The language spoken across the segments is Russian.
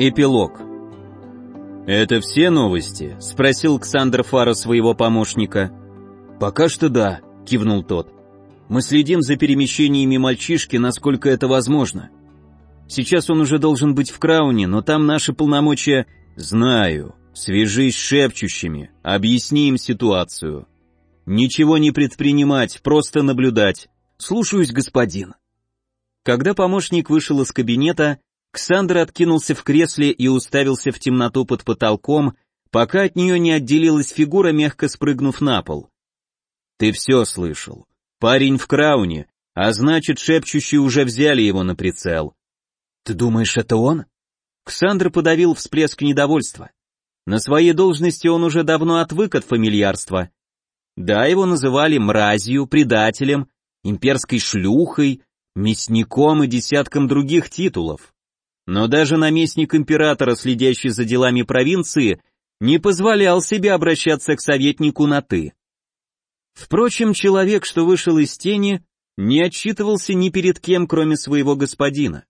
Эпилог. «Это все новости?» — спросил Ксандр Фара своего помощника. «Пока что да», — кивнул тот. «Мы следим за перемещениями мальчишки, насколько это возможно. Сейчас он уже должен быть в Крауне, но там наши полномочия...» «Знаю. Свяжись с шепчущими, объясни им ситуацию. Ничего не предпринимать, просто наблюдать. Слушаюсь, господин». Когда помощник вышел из кабинета, Ксандр откинулся в кресле и уставился в темноту под потолком, пока от нее не отделилась фигура, мягко спрыгнув на пол. «Ты все слышал. Парень в крауне, а значит, шепчущие уже взяли его на прицел». «Ты думаешь, это он?» Ксандр подавил всплеск недовольства. На своей должности он уже давно отвык от фамильярства. Да, его называли мразью, предателем, имперской шлюхой, мясником и десятком других титулов. Но даже наместник императора, следящий за делами провинции, не позволял себе обращаться к советнику на «ты». Впрочем, человек, что вышел из тени, не отчитывался ни перед кем, кроме своего господина.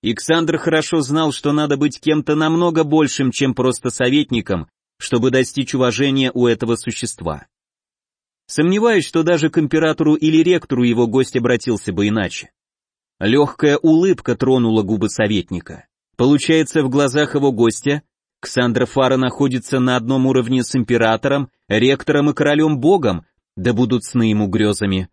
Иксандр хорошо знал, что надо быть кем-то намного большим, чем просто советником, чтобы достичь уважения у этого существа. Сомневаюсь, что даже к императору или ректору его гость обратился бы иначе. Легкая улыбка тронула губы советника. Получается, в глазах его гостя Ксандра Фара находится на одном уровне с императором, ректором и королем-богом, да будут сны ему грезами.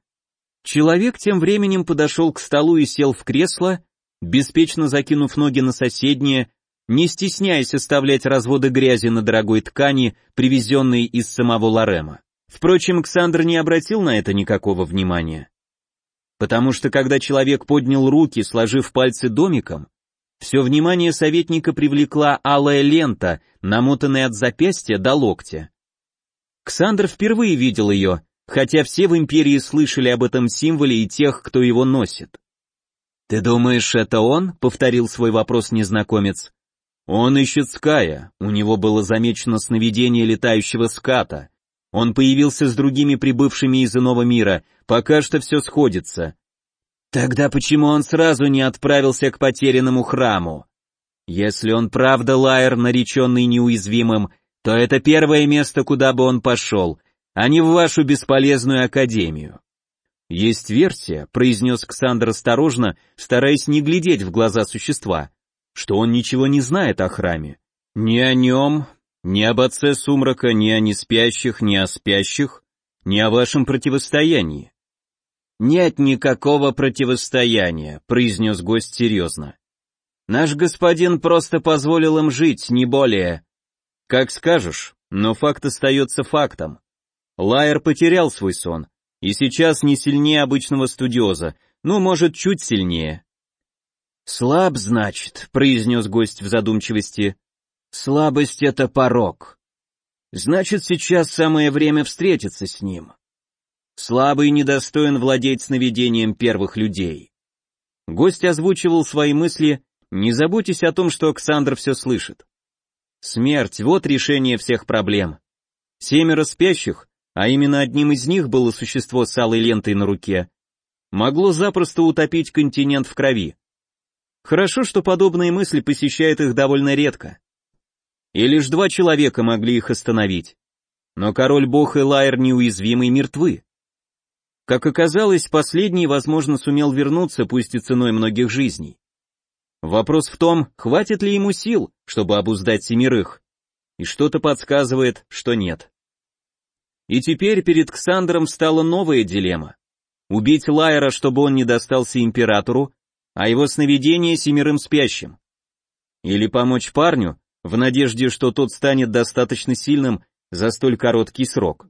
Человек тем временем подошел к столу и сел в кресло, беспечно закинув ноги на соседнее, не стесняясь оставлять разводы грязи на дорогой ткани, привезенной из самого Лорема. Впрочем, Ксандр не обратил на это никакого внимания. Потому что когда человек поднял руки, сложив пальцы домиком, все внимание советника привлекла алая лента, намотанная от запястья до локтя. Ксандр впервые видел ее, хотя все в империи слышали об этом символе и тех, кто его носит. «Ты думаешь, это он?» — повторил свой вопрос незнакомец. «Он ищет Ская, у него было замечено сновидение летающего ската. Он появился с другими прибывшими из иного мира, пока что все сходится. Тогда почему он сразу не отправился к потерянному храму? Если он правда лайер, нареченный неуязвимым, то это первое место, куда бы он пошел, а не в вашу бесполезную академию. Есть версия, произнес Ксандр осторожно, стараясь не глядеть в глаза существа, что он ничего не знает о храме. Ни о нем, ни об отце сумрака, ни о неспящих, ни о спящих, ни о вашем противостоянии. «Нет никакого противостояния», — произнес гость серьезно. «Наш господин просто позволил им жить, не более». «Как скажешь, но факт остается фактом. Лайер потерял свой сон, и сейчас не сильнее обычного студиоза, ну, может, чуть сильнее». «Слаб, значит», — произнес гость в задумчивости. «Слабость — это порог. Значит, сейчас самое время встретиться с ним». Слабый недостоин владеть сновидением первых людей. Гость озвучивал свои мысли, не заботьтесь о том, что Оксандр все слышит. Смерть — вот решение всех проблем. Семеро спящих, а именно одним из них было существо с алой лентой на руке, могло запросто утопить континент в крови. Хорошо, что подобные мысли посещают их довольно редко. И лишь два человека могли их остановить. Но король-бог и Лайер неуязвимый мертвы. Как оказалось, последний, возможно, сумел вернуться, пусть и ценой многих жизней. Вопрос в том, хватит ли ему сил, чтобы обуздать семерых. И что-то подсказывает, что нет. И теперь перед Ксандром стала новая дилемма. Убить Лайера, чтобы он не достался императору, а его сновидение семерым спящим. Или помочь парню, в надежде, что тот станет достаточно сильным за столь короткий срок.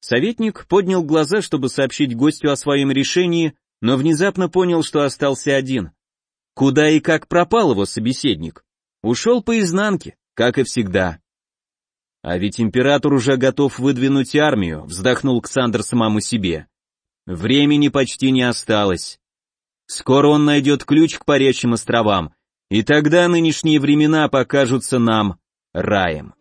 Советник поднял глаза, чтобы сообщить гостю о своем решении, но внезапно понял, что остался один. Куда и как пропал его собеседник? Ушел по изнанке, как и всегда. А ведь император уже готов выдвинуть армию, вздохнул Ксандр самому себе. Времени почти не осталось. Скоро он найдет ключ к парящим островам, и тогда нынешние времена покажутся нам раем.